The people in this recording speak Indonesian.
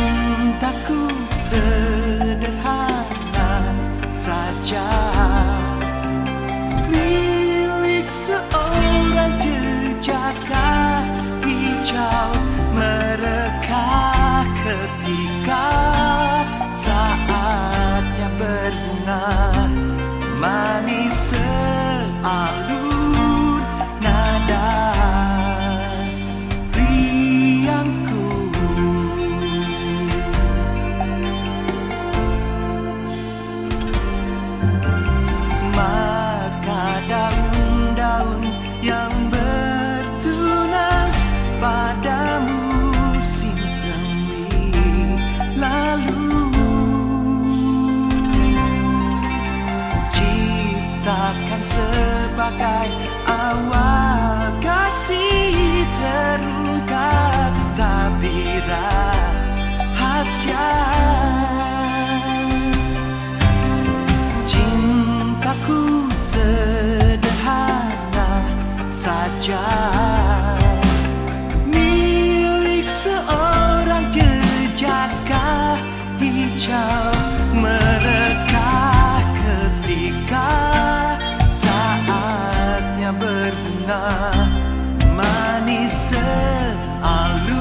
cintaku sedih. akan sebagai awal kasih terungkap tapi rahasia. Cintaku sederhana saja. he said, I'll lose.